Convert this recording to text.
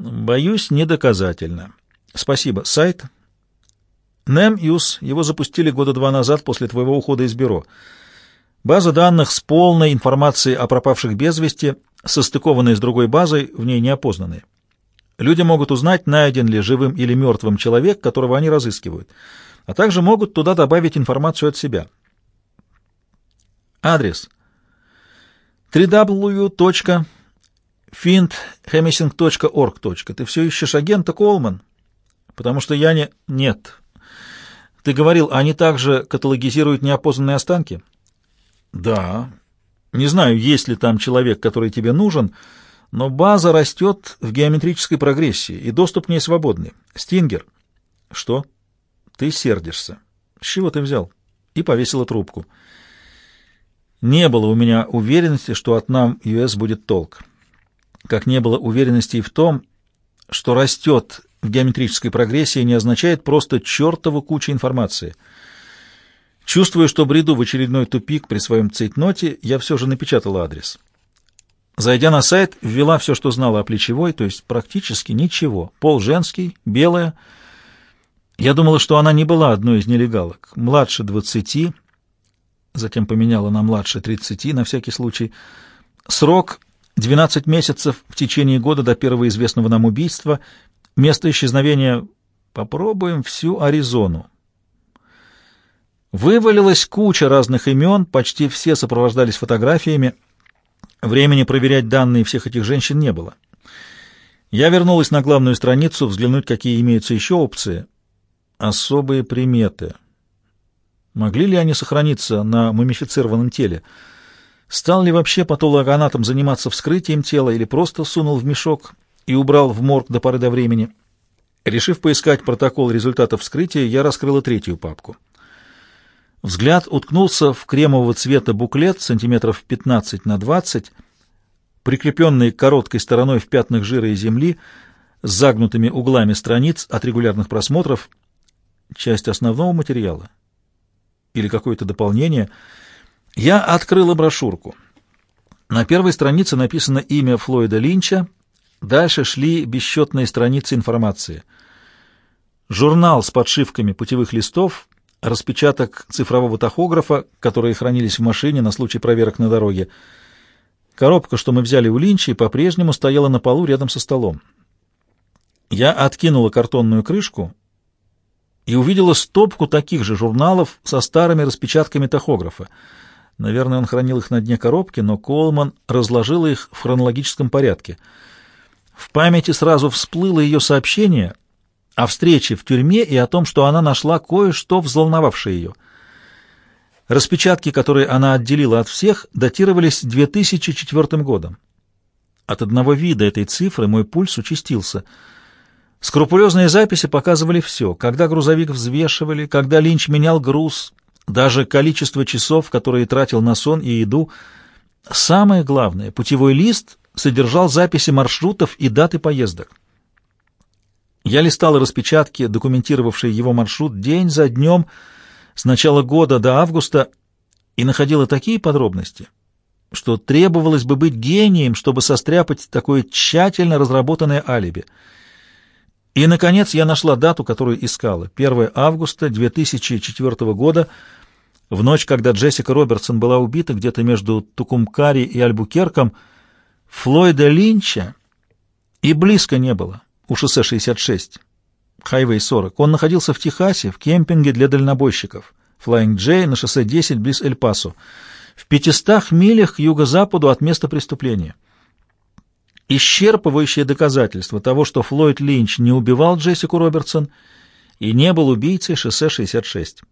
Боюсь, недоказательно. Спасибо. Сайт? NemUse. Его запустили года два назад после твоего ухода из бюро. База данных с полной информацией о пропавших без вести, состыкованной с другой базой, в ней неопознанные. Люди могут узнать, найден ли живым или мертвым человек, которого они разыскивают, а также могут туда добавить информацию от себя. Адрес www.findhemising.org. Ты все ищешь агента Колман? Потому что я не... Нет. Ты говорил, они также каталогизируют неопознанные останки? Да. Не знаю, есть ли там человек, который тебе нужен, но база растет в геометрической прогрессии, и доступ к ней свободный. Стингер. Что? Ты сердишься. С чего ты взял? И повесила трубку. Не было у меня уверенности, что от нам ЮС будет толк. Как не было уверенности и в том, что растет в геометрической прогрессии, не означает просто чертову кучу информации. Чувствуя, что бреду в очередной тупик при своем цейтноте, я все же напечатала адрес. Зайдя на сайт, ввела все, что знала о плечевой, то есть практически ничего. Пол женский, белая. Я думала, что она не была одной из нелегалок. Младше двадцати, затем поменяла на младше 30, на всякий случай. Срок 12 месяцев в течение года до первого известного нам убийства. Место исчезновения попробуем всю Аризону. Вывалилась куча разных имен, почти все сопровождались фотографиями. Времени проверять данные всех этих женщин не было. Я вернулась на главную страницу, взглянуть, какие имеются еще опции. Особые приметы. Могли ли они сохраниться на мумифицированном теле? Стал ли вообще патологоанатом заниматься вскрытием тела или просто сунул в мешок и убрал в морг до поры до времени? Решив поискать протокол результатов вскрытия, я раскрыла третью папку. Взгляд уткнулся в кремового цвета буклет сантиметров 15 на 20, прикрепленный короткой стороной в пятнах жира и земли, с загнутыми углами страниц от регулярных просмотров, часть основного материала или какое-то дополнение, я открыла брошюрку. На первой странице написано имя Флойда Линча, дальше шли бесчетные страницы информации. Журнал с подшивками путевых листов, распечаток цифрового тахографа, которые хранились в машине на случай проверок на дороге. Коробка, что мы взяли у Линча, по-прежнему стояла на полу рядом со столом. Я откинула картонную крышку и увидела стопку таких же журналов со старыми распечатками тахографа. Наверное, он хранил их на дне коробки, но Колман разложил их в хронологическом порядке. В памяти сразу всплыло ее сообщение о встрече в тюрьме и о том, что она нашла кое-что, взволновавшее ее. Распечатки, которые она отделила от всех, датировались 2004 годом. От одного вида этой цифры мой пульс участился — Скрупулезные записи показывали все, когда грузовик взвешивали, когда Линч менял груз, даже количество часов, которые тратил на сон и еду. Самое главное, путевой лист содержал записи маршрутов и даты поездок. Я листал распечатки, документировавшие его маршрут день за днем с начала года до августа, и находила такие подробности, что требовалось бы быть гением, чтобы состряпать такое тщательно разработанное алиби — и, наконец, я нашла дату, которую искала. 1 августа 2004 года, в ночь, когда Джессика Робертсон была убита где-то между Тукумкари и Альбукерком, Флойда Линча и близко не было у шоссе 66, Хайвей 40. Он находился в Техасе, в кемпинге для дальнобойщиков, Flying J на шоссе 10 близ Эль-Пасо, в 500 милях к юго-западу от места преступления исчерпывающее доказательство того, что Флойд Линч не убивал Джессику Робертсон и не был убийцей шоссе 66.